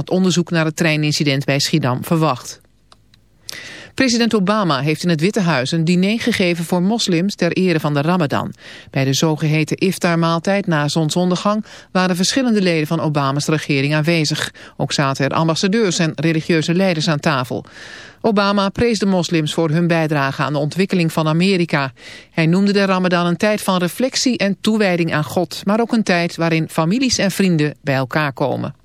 het onderzoek naar het treinincident bij Schiedam verwacht. President Obama heeft in het Witte Huis een diner gegeven voor moslims ter ere van de Ramadan. Bij de zogeheten iftar-maaltijd na zonsondergang waren verschillende leden van Obama's regering aanwezig. Ook zaten er ambassadeurs en religieuze leiders aan tafel. Obama prees de moslims voor hun bijdrage aan de ontwikkeling van Amerika. Hij noemde de Ramadan een tijd van reflectie en toewijding aan God, maar ook een tijd waarin families en vrienden bij elkaar komen.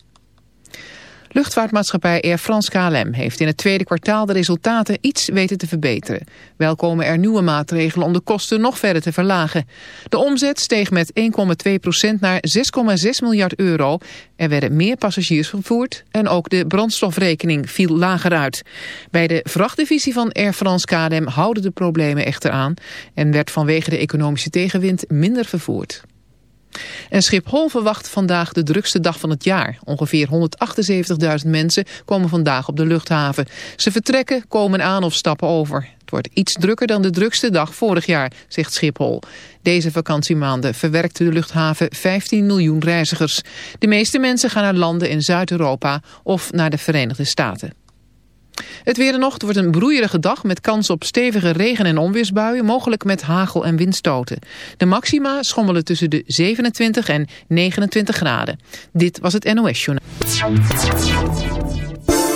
Luchtvaartmaatschappij Air France KLM heeft in het tweede kwartaal de resultaten iets weten te verbeteren. Wel komen er nieuwe maatregelen om de kosten nog verder te verlagen. De omzet steeg met 1,2% naar 6,6 miljard euro. Er werden meer passagiers vervoerd en ook de brandstofrekening viel lager uit. Bij de vrachtdivisie van Air France KLM houden de problemen echter aan en werd vanwege de economische tegenwind minder vervoerd. En Schiphol verwacht vandaag de drukste dag van het jaar. Ongeveer 178.000 mensen komen vandaag op de luchthaven. Ze vertrekken, komen aan of stappen over. Het wordt iets drukker dan de drukste dag vorig jaar, zegt Schiphol. Deze vakantiemaanden verwerkte de luchthaven 15 miljoen reizigers. De meeste mensen gaan naar landen in Zuid-Europa of naar de Verenigde Staten. Het weer en nacht wordt een broeierige dag met kans op stevige regen- en onweersbuien, mogelijk met hagel- en windstoten. De maxima schommelen tussen de 27 en 29 graden. Dit was het NOS Journaal.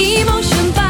Emotion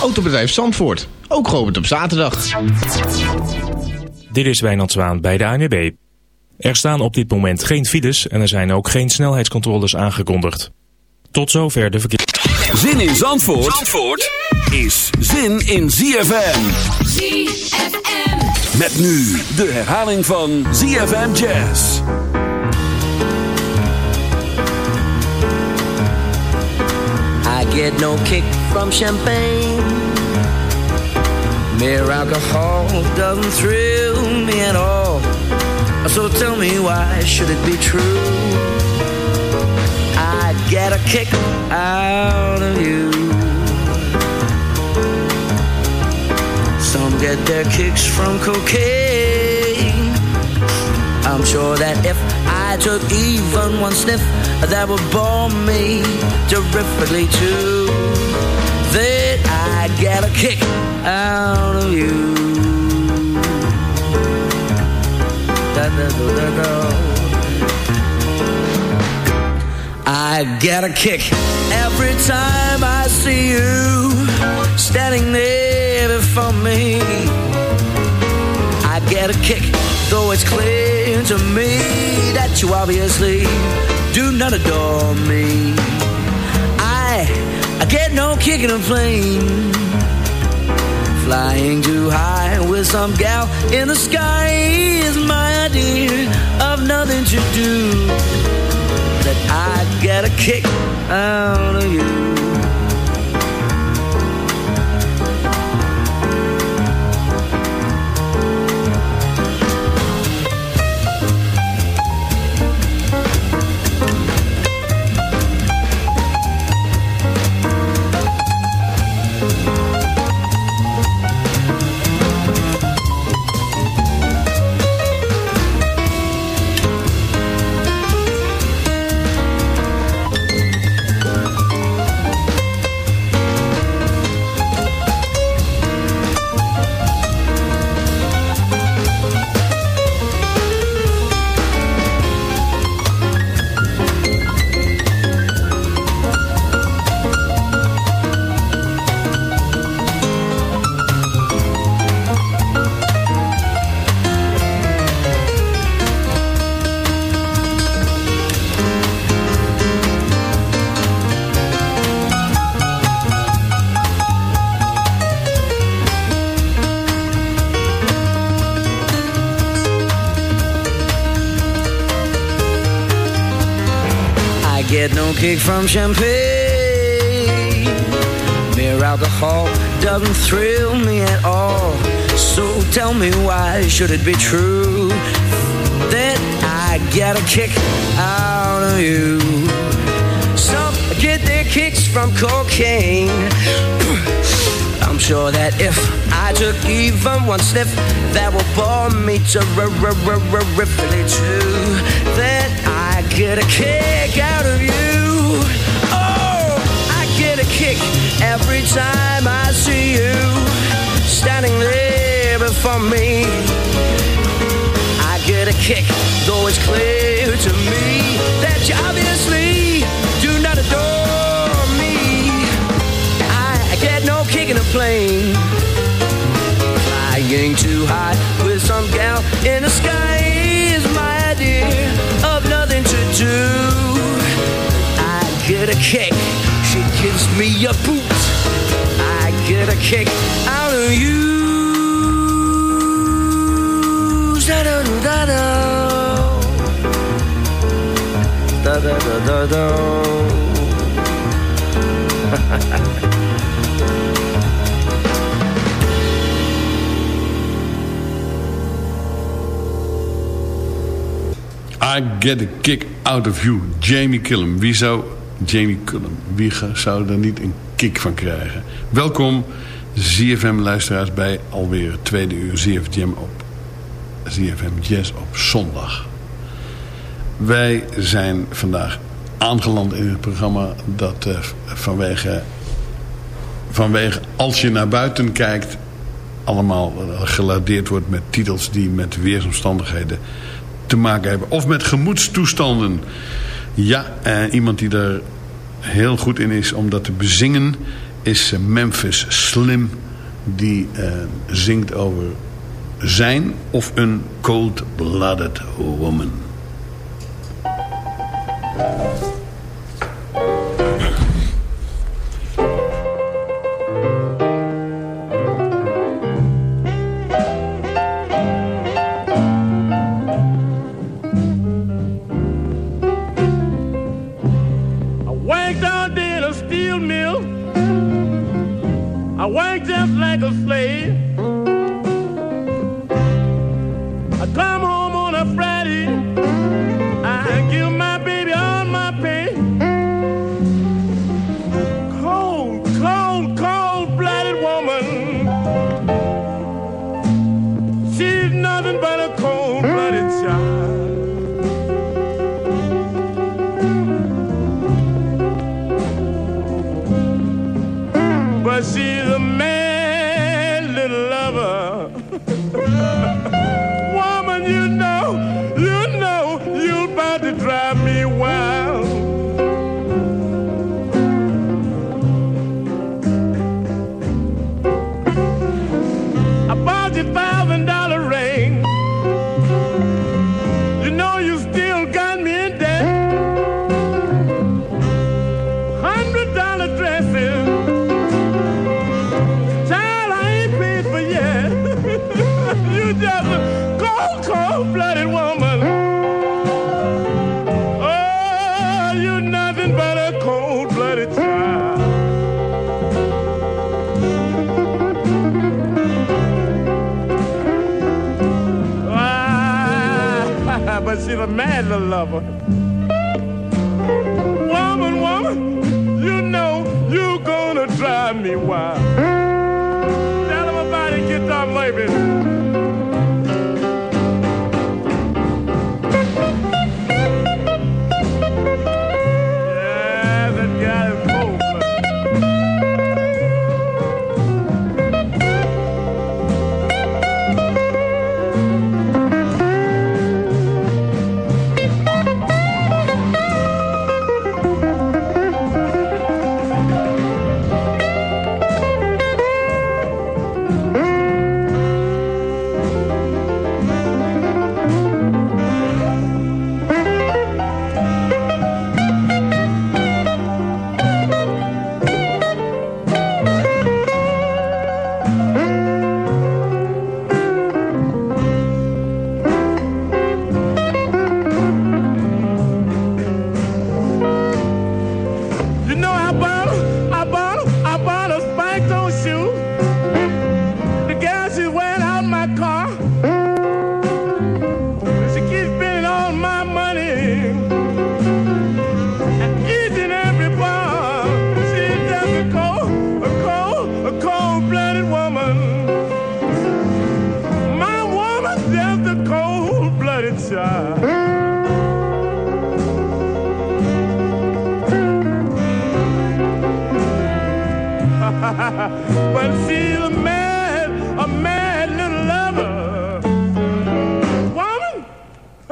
Autobedrijf Zandvoort, ook geopend op zaterdag. Dit is Wijnand Zwaan bij de ANWB. Er staan op dit moment geen files en er zijn ook geen snelheidscontroles aangekondigd. Tot zover de verkeer. Zin in Zandvoort, Zandvoort is zin in ZFM. ZFM. Met nu de herhaling van ZFM Jazz. I get no kick from champagne. Mere alcohol doesn't thrill me at all. So tell me why should it be true? I get a kick out of you. Some get their kicks from cocaine. I'm sure that if I took even one sniff, that would bore me terrifically too. That I get a kick out of you. I get a kick every time I see you standing there before me. I get a kick, though it's clear to me that you obviously do not adore me. Get no kick in a plane. Flying too high with some gal in the sky is my idea of nothing to do. That I get a kick out of you. Kick from champagne. Mere alcohol doesn't thrill me at all. So tell me why should it be true that I get a kick out of you? Some get their kicks from cocaine. I'm sure that if I took even one sniff, that would bore me terrifically too. That I get a kick out of you. Kick every time I see you standing there before me. I get a kick, though it's clear to me that you obviously do not adore me. I get no kick in a plane. Flying too high with some gal in the sky is my idea of nothing to do. I get a kick, gives me a boot. I get a kick out of you. Da-da-da-da-da. Da-da-da-da-da. I get a kick out of you. Jamie Cullum. Wie zou... Jamie Cullum. Wie ga- zou er niet een kick van krijgen? Welkom ZFM-luisteraars bij alweer het tweede uur ZFM op ZFM Jazz op zondag. Wij zijn vandaag aangeland in het programma dat eh, vanwege, vanwege als je naar buiten kijkt allemaal eh, geladeerd wordt met titels die met weersomstandigheden te maken hebben. Of met gemoedstoestanden. Ja, en iemand die er heel goed in is om dat te bezingen is eh, Memphis Slim. Die eh, zingt over zijn of een cold-blooded woman.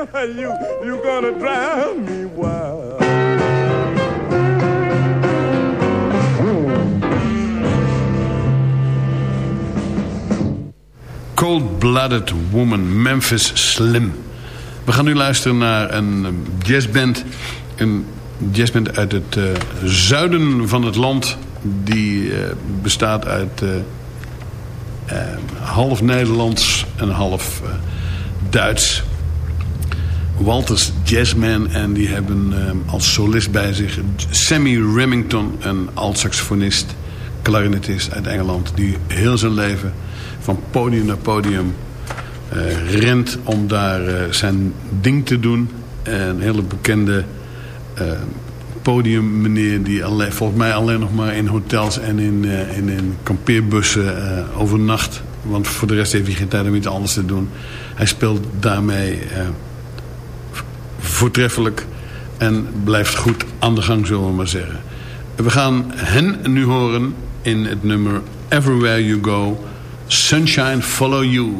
you you gonna me wild. Cold-Blooded Woman, Memphis Slim. We gaan nu luisteren naar een um, jazzband. Een jazzband uit het eh, zuiden van het land. Die eh, bestaat uit eh, half Nederlands en half Duits. Walters Jazzman. En die hebben eh, als solist bij zich Sammy Remington, een alt-saxofonist, clarinetist uit Engeland. Die heel zijn leven van podium naar podium eh, rent om daar eh, zijn ding te doen. Een hele bekende eh, podiummeneer die alleen, volgens mij alleen nog maar in hotels en in, eh, in, in kampeerbussen overnacht. Want voor de rest heeft hij geen tijd om iets anders te doen. Hij speelt daarmee voortreffelijk en blijft goed aan de gang, zullen we maar zeggen. We gaan hen nu horen in het nummer Everywhere You Go, Sunshine Follow You.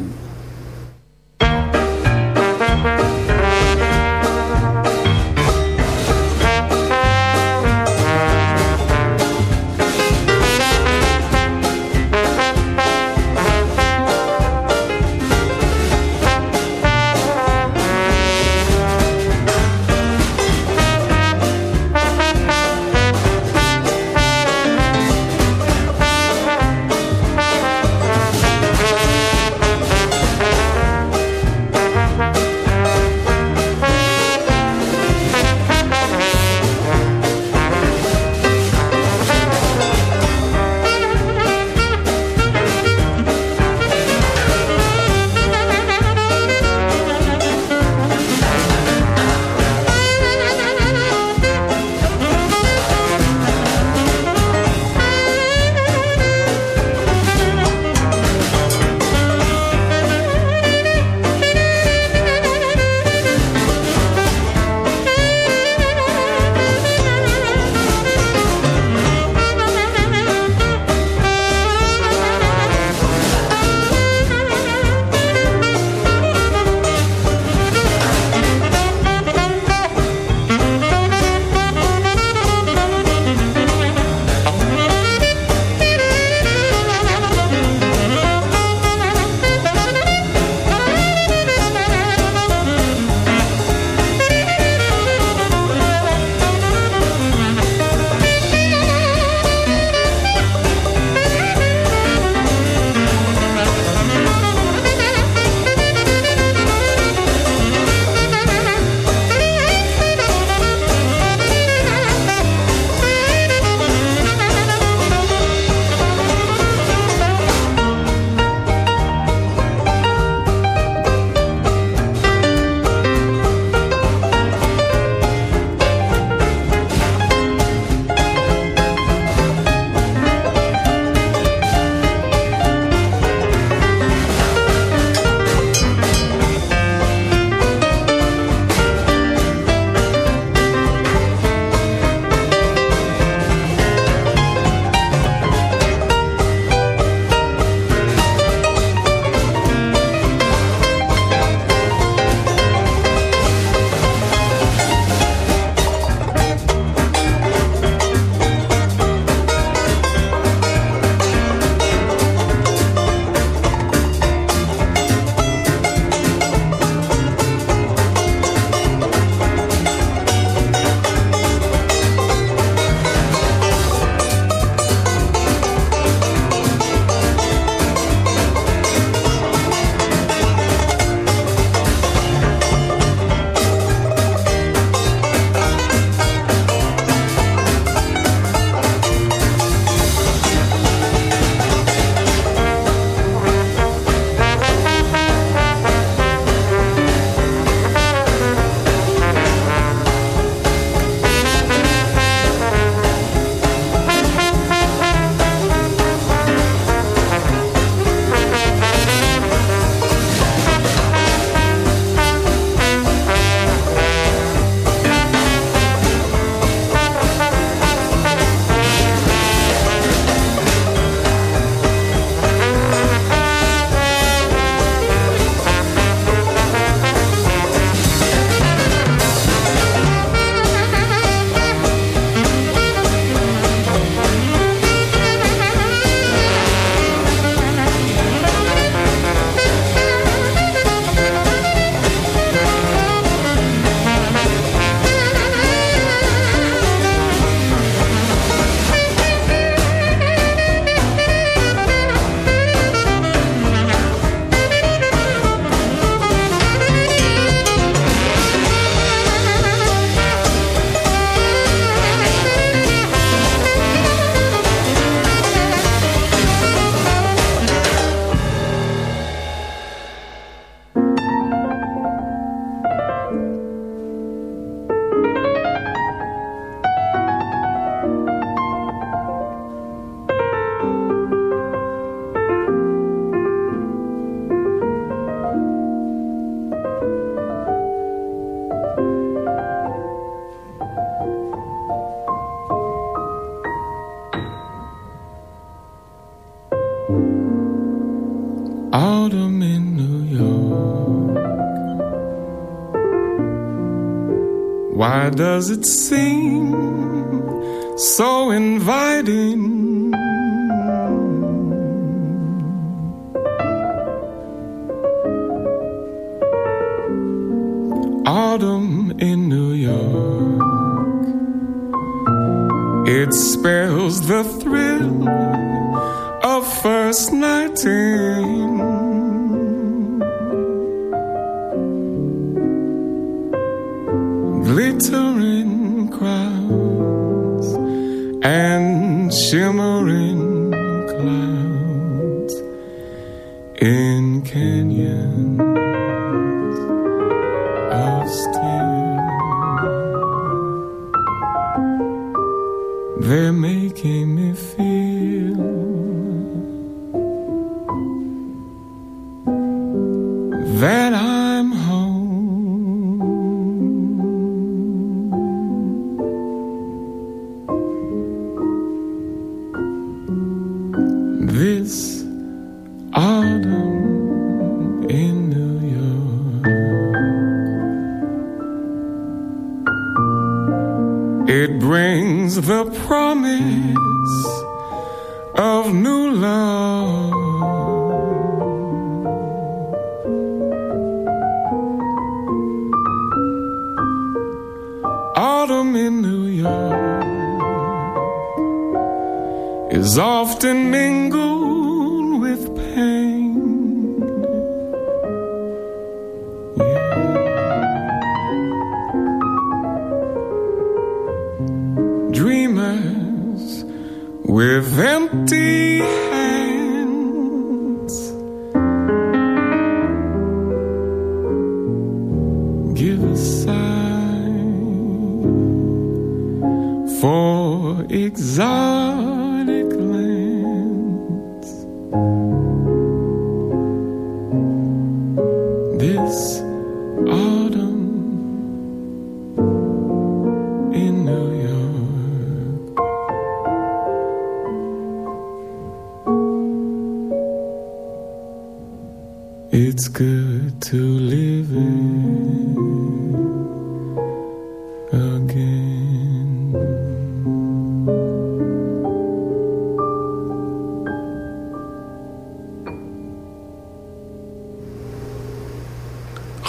Does it seem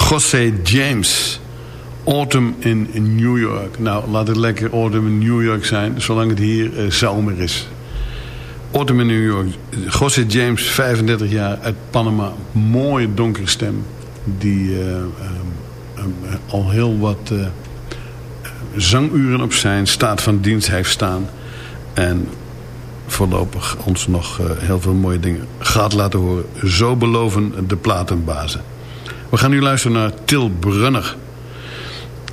José James. Autumn in, New York. Nou, laat het lekker Autumn in New York zijn, zolang het hier eh, zomer is. Autumn in New York. José James, 35 jaar, uit Panama. Mooie donkere stem. Die eh, ehm, al heel wat eh, zanguren op zijn staat van dienst heeft staan. En voorlopig ons nog eh, heel veel mooie dingen gaat laten horen. Zo beloven de platenbazen. We gaan nu luisteren naar Til Brunner.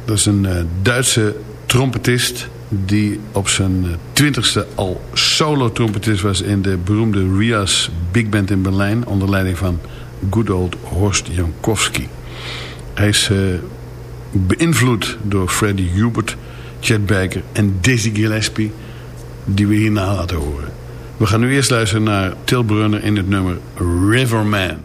Dat is een eh, Duitse trompetist die op zijn eh, twintigste al solo-trompetist was... in de beroemde Rias Big Band in Berlijn... onder leiding van good old Horst Jankowski. Hij is eh, beïnvloed door Freddie Hubert, Chet Baker en Dizzy Gillespie... die we hierna laten horen. We gaan nu eerst luisteren naar Til Brunner in het nummer Riverman.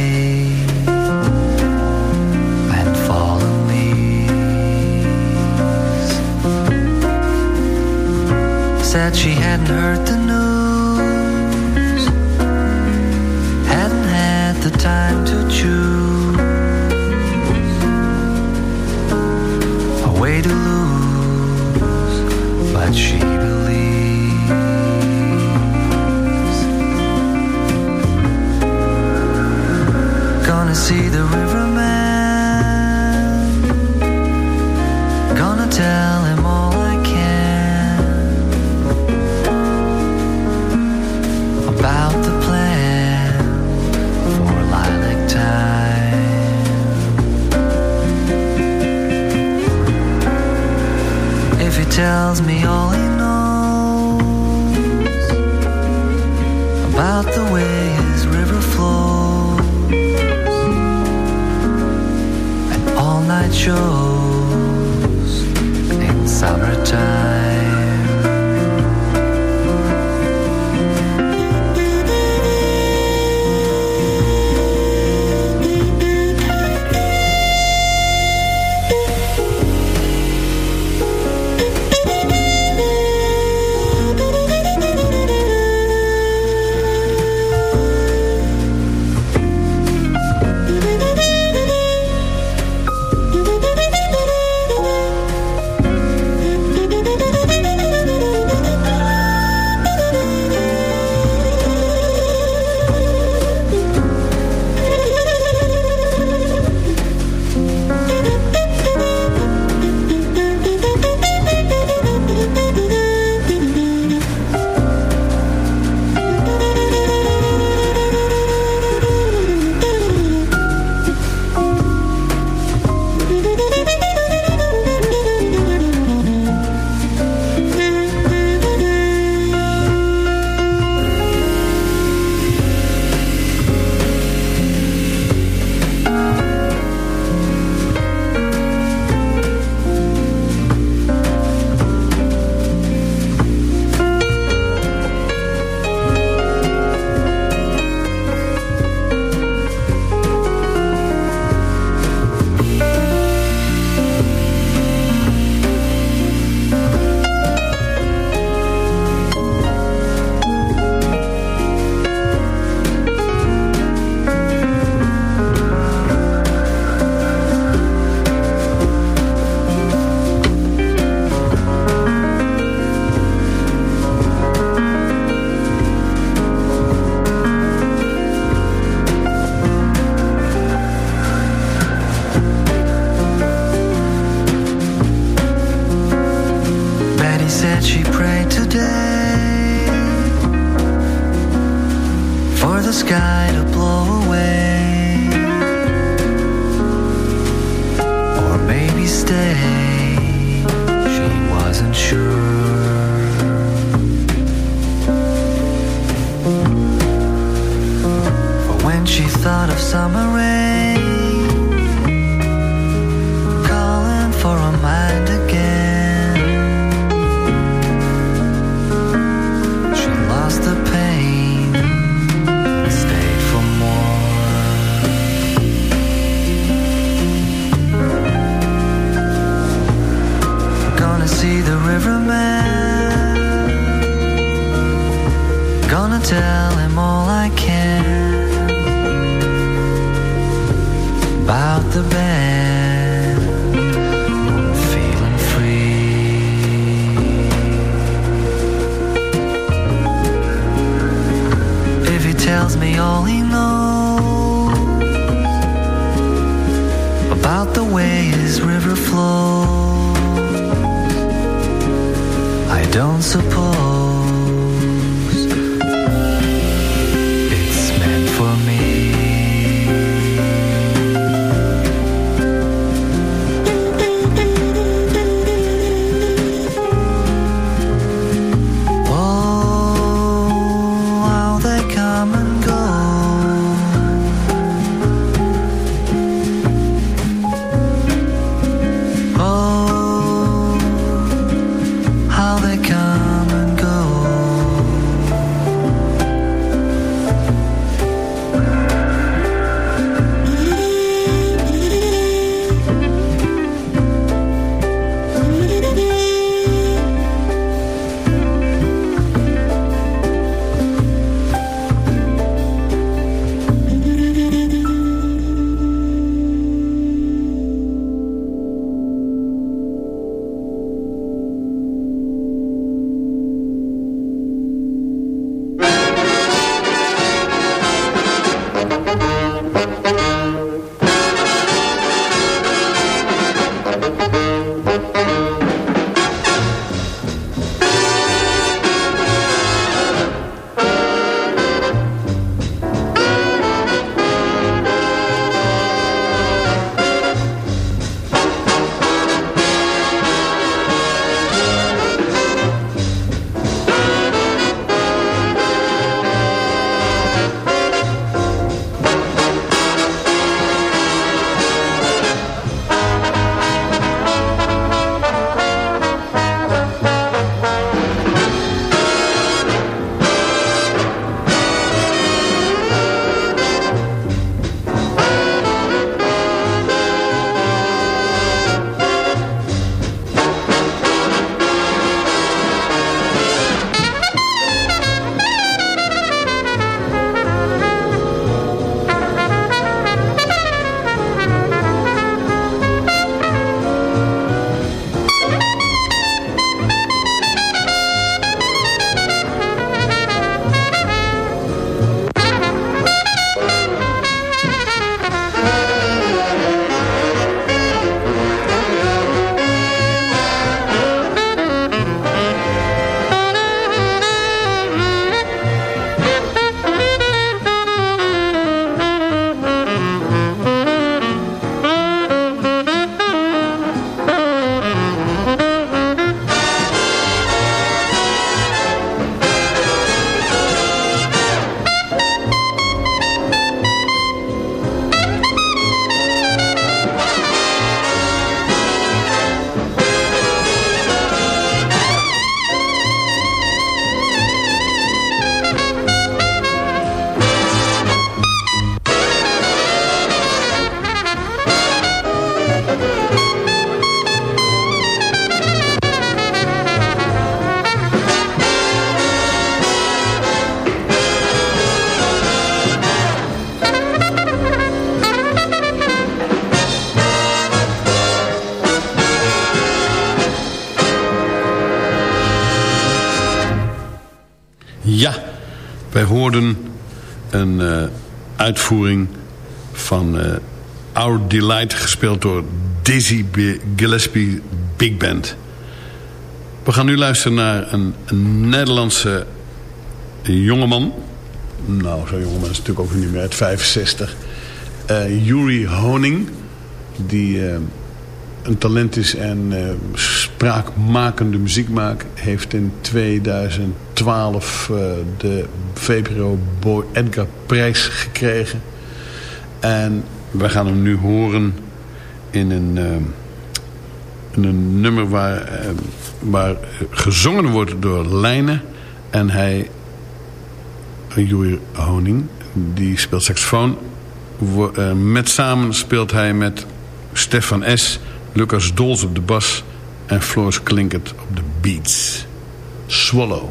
Said she hadn't heard the news, hadn't had the time to choose. a way to lose, but she believes. Gonna see the riverman, Ja, wij hoorden een eh, uitvoering van eh, Our Delight... gespeeld door Dizzy Gillespie Big Band. We gaan nu luisteren naar een, Nederlandse jongeman. Nou, zo'n jongeman is natuurlijk ook niet meer uit 65. Eh Yuri Honing, die eh, een talent is en spraakmakende muziek maakt... heeft in 2012 eh, de VPRO Boy Edgar prijs gekregen. En we gaan hem nu horen in een, eh, in een nummer waar, eh, waar gezongen wordt door Lijnen. En hij, Joeri Honing, die speelt saxofoon. Met samen speelt hij met Stefan S., Lucas Dols op de bas en Floris Klinkert op de beats. Swallow.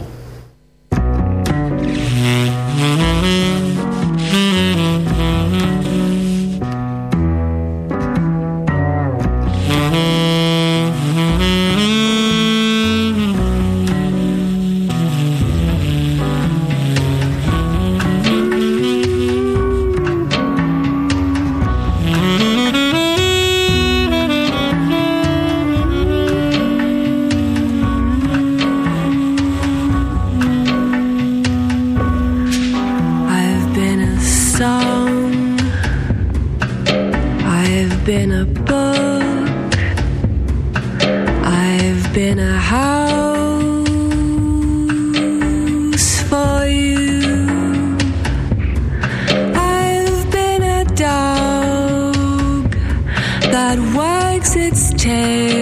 Wags its tail.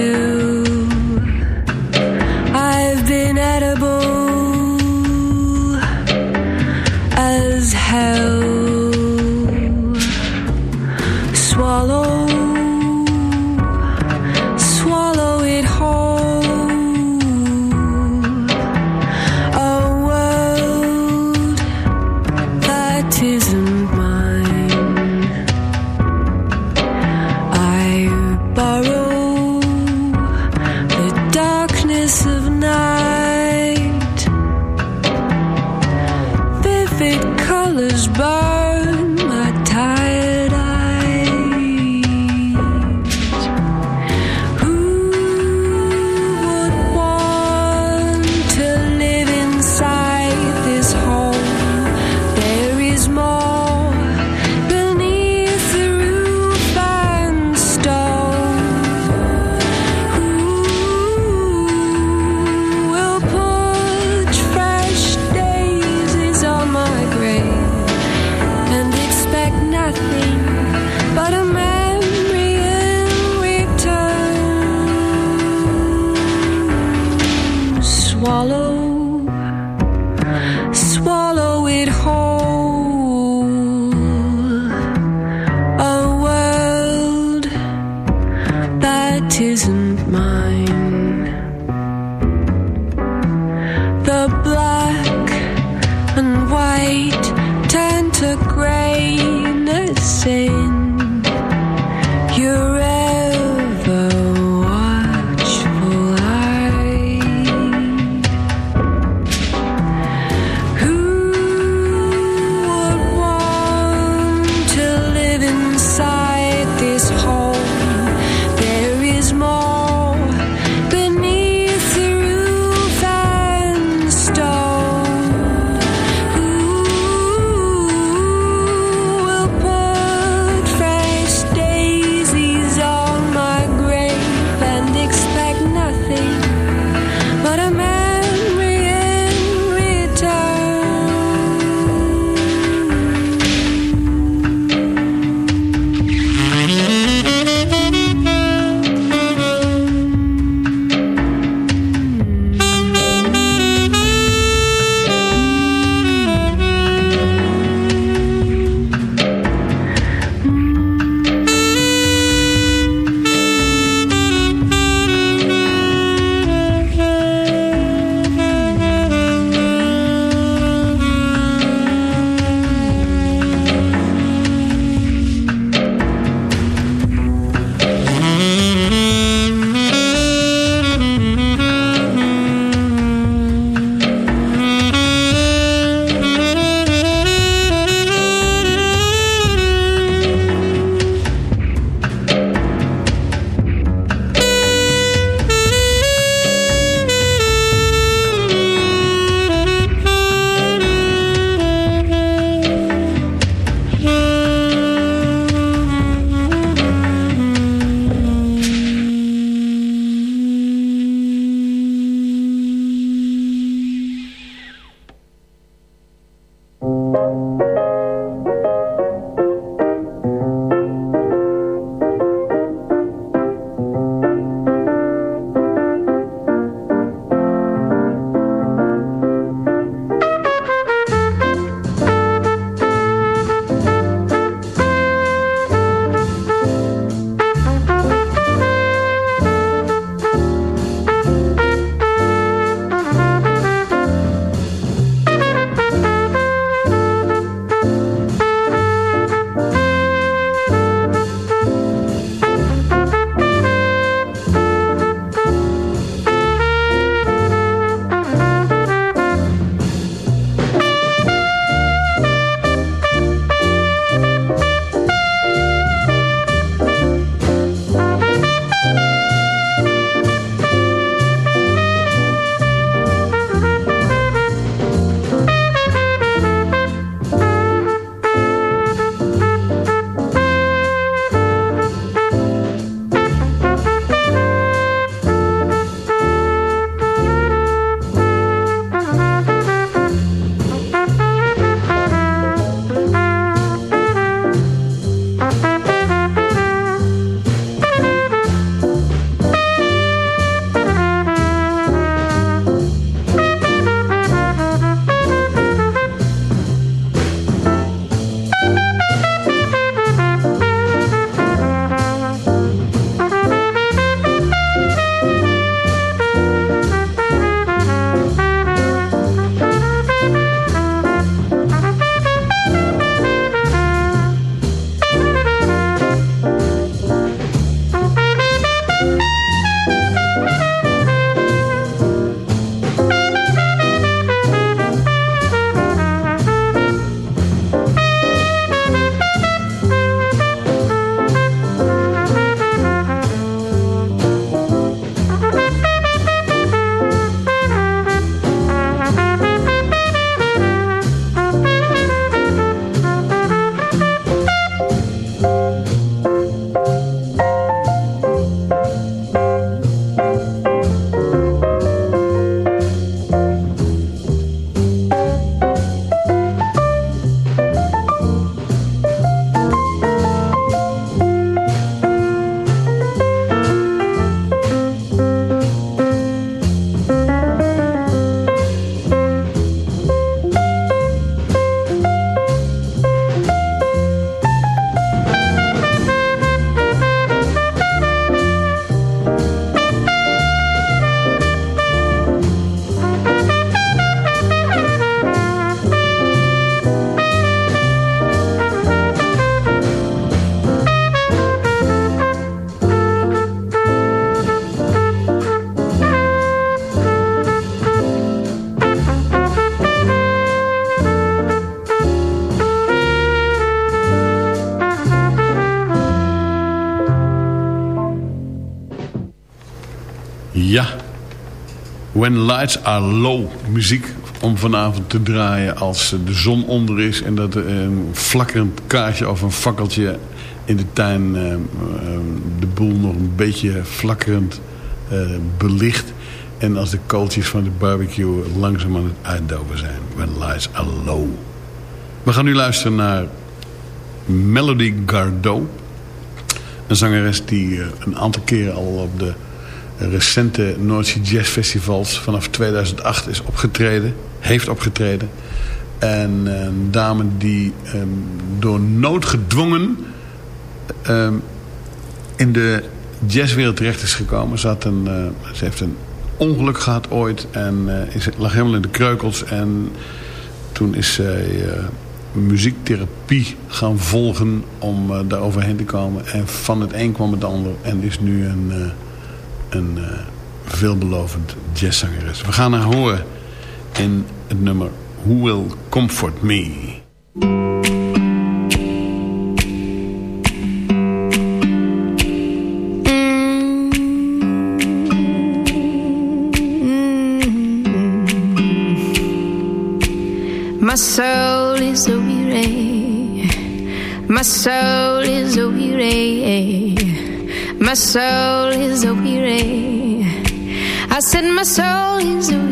When Lights Are Low. Muziek om vanavond te draaien als de zon onder is... en dat er een flakkerend kaarsje of een fakkeltje in de tuin... eh, eh, de boel nog een beetje flakkerend eh, belicht... en als de kooltjes van de barbecue langzaam aan het uitdoven zijn. When Lights Are Low. We gaan nu luisteren naar Melody Gardot. Een zangeres die eh, een aantal keren al op de recente Noordzee Jazz Festivals vanaf 2008 is opgetreden. Heeft opgetreden. En een dame die ehm, door nood gedwongen ehm, in de jazzwereld terecht is gekomen. Ze, een, eh, ze heeft een ongeluk gehad ooit en eh, is, lag helemaal in de kreukels. En toen is zij eh, muziektherapie gaan volgen om daar overheen te komen. En van het een kwam het ander en is nu een, een eh, veelbelovend jazzzangeres. We gaan haar horen in het nummer Who Will Comfort Me. My soul is a weary. My soul. My soul is a weary. I said my soul is a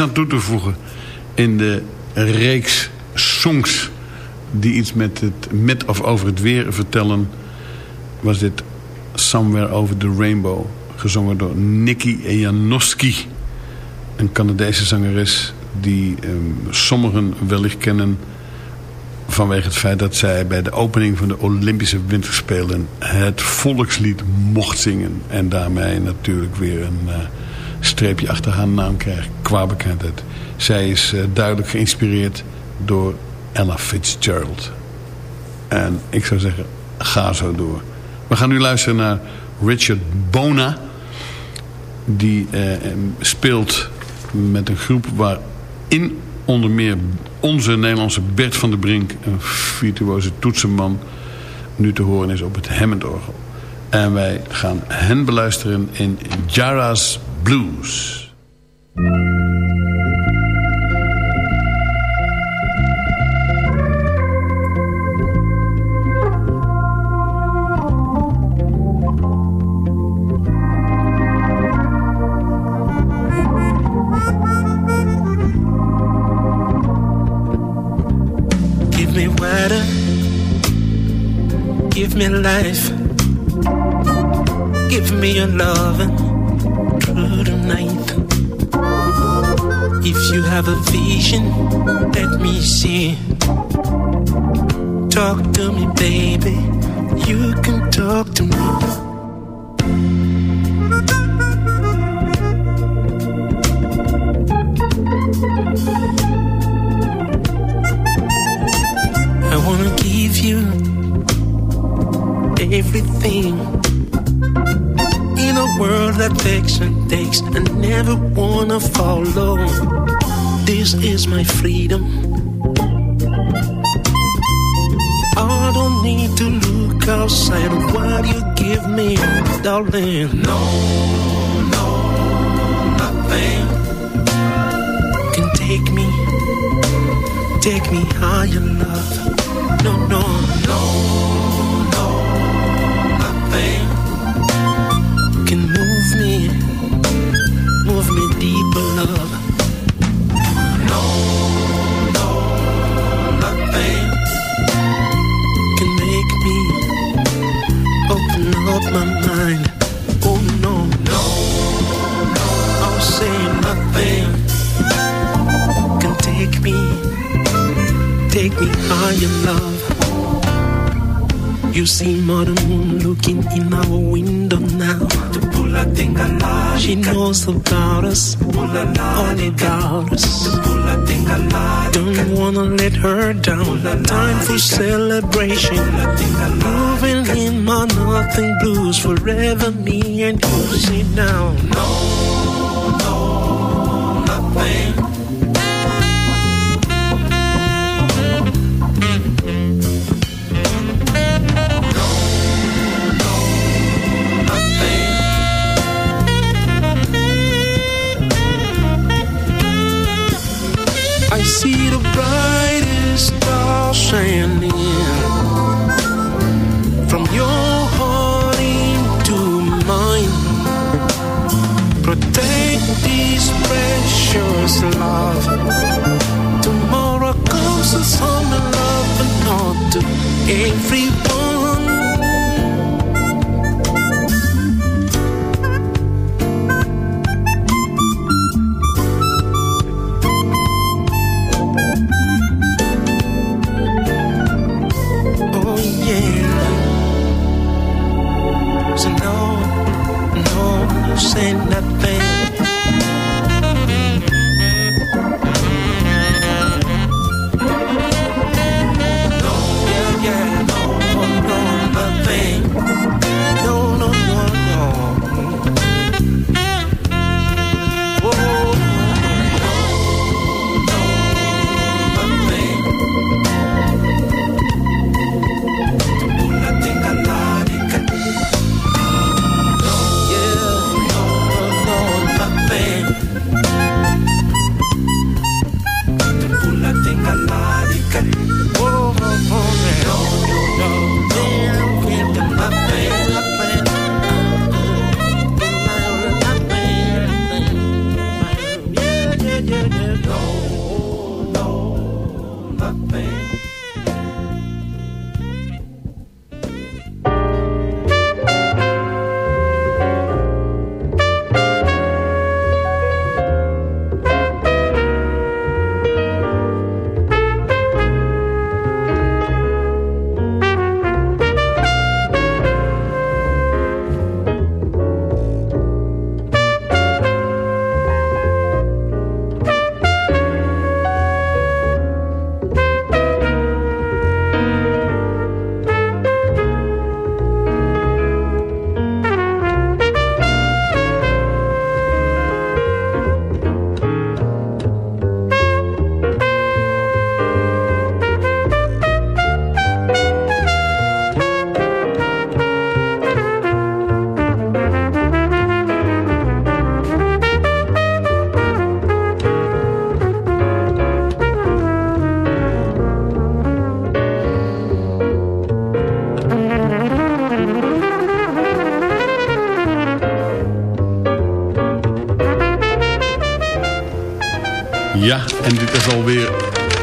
aan toe te voegen. In de reeks songs die iets met, het, met of over het weer vertellen... was dit Somewhere Over the Rainbow. Gezongen door Nicky Janowski. Een Canadese zangeres die ehm, sommigen wellicht kennen... vanwege het feit dat zij bij de opening van de Olympische Winterspelen... het volkslied mocht zingen. En daarmee natuurlijk weer een... eh, streepje achter haar naam krijgt qua bekendheid. Zij is eh, duidelijk geïnspireerd door Ella Fitzgerald. En ik zou zeggen, ga zo door. We gaan nu luisteren naar Richard Bona. Die eh, speelt met een groep waarin onder meer onze Nederlandse Bert van der Brink... een virtuoze toetsenman, nu te horen is op het Hammondorgel. En wij gaan hen beluisteren in Jara's Blues. Mother Moon looking in our window now. She knows about us, all about us. Don't wanna let her down. Time for celebration. Moving in my nothing blues forever. Me and you sit down. No, no, nothing. Is alweer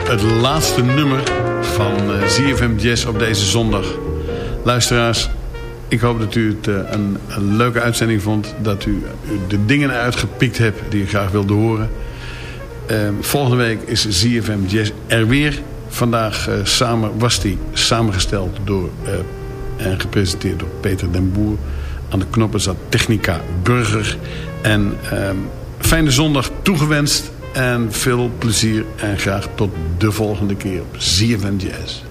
het laatste nummer van eh, ZFM Jazz op deze zondag. Luisteraars, ik hoop dat u het eh, een, leuke uitzending vond. Dat u de dingen uitgepikt hebt die u graag wilde horen. Eh, volgende week is ZFM Jazz er weer. Vandaag eh, samen, was die samengesteld door, en gepresenteerd door Peter den Boer. Aan de knoppen zat Technica Burger. En ehm, fijne zondag toegewenst. En veel plezier en graag tot de volgende keer op ZFM Jazz.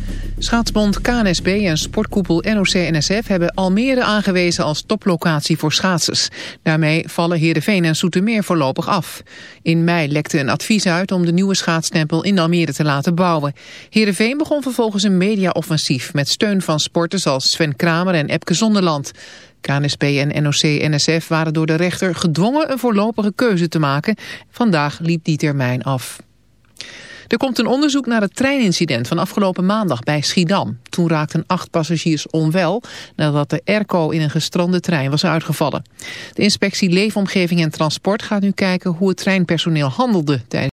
Schaatsbond KNSB en sportkoepel NOC-NSF hebben Almere aangewezen als toplocatie voor schaatsers. Daarmee vallen Heerenveen en Soetermeer voorlopig af. In mei lekte een advies uit om de nieuwe schaatstempel in Almere te laten bouwen. Heerenveen begon vervolgens een mediaoffensief met steun van sporters als Sven Kramer en Epke Zonderland. KNSB en NOC-NSF waren door de rechter gedwongen een voorlopige keuze te maken. Vandaag liep die termijn af. Er komt een onderzoek naar het treinincident van afgelopen maandag bij Schiedam. Toen raakten acht passagiers onwel nadat de airco in een gestrande trein was uitgevallen. De inspectie Leefomgeving en Transport gaat nu kijken hoe het treinpersoneel handelde tijdens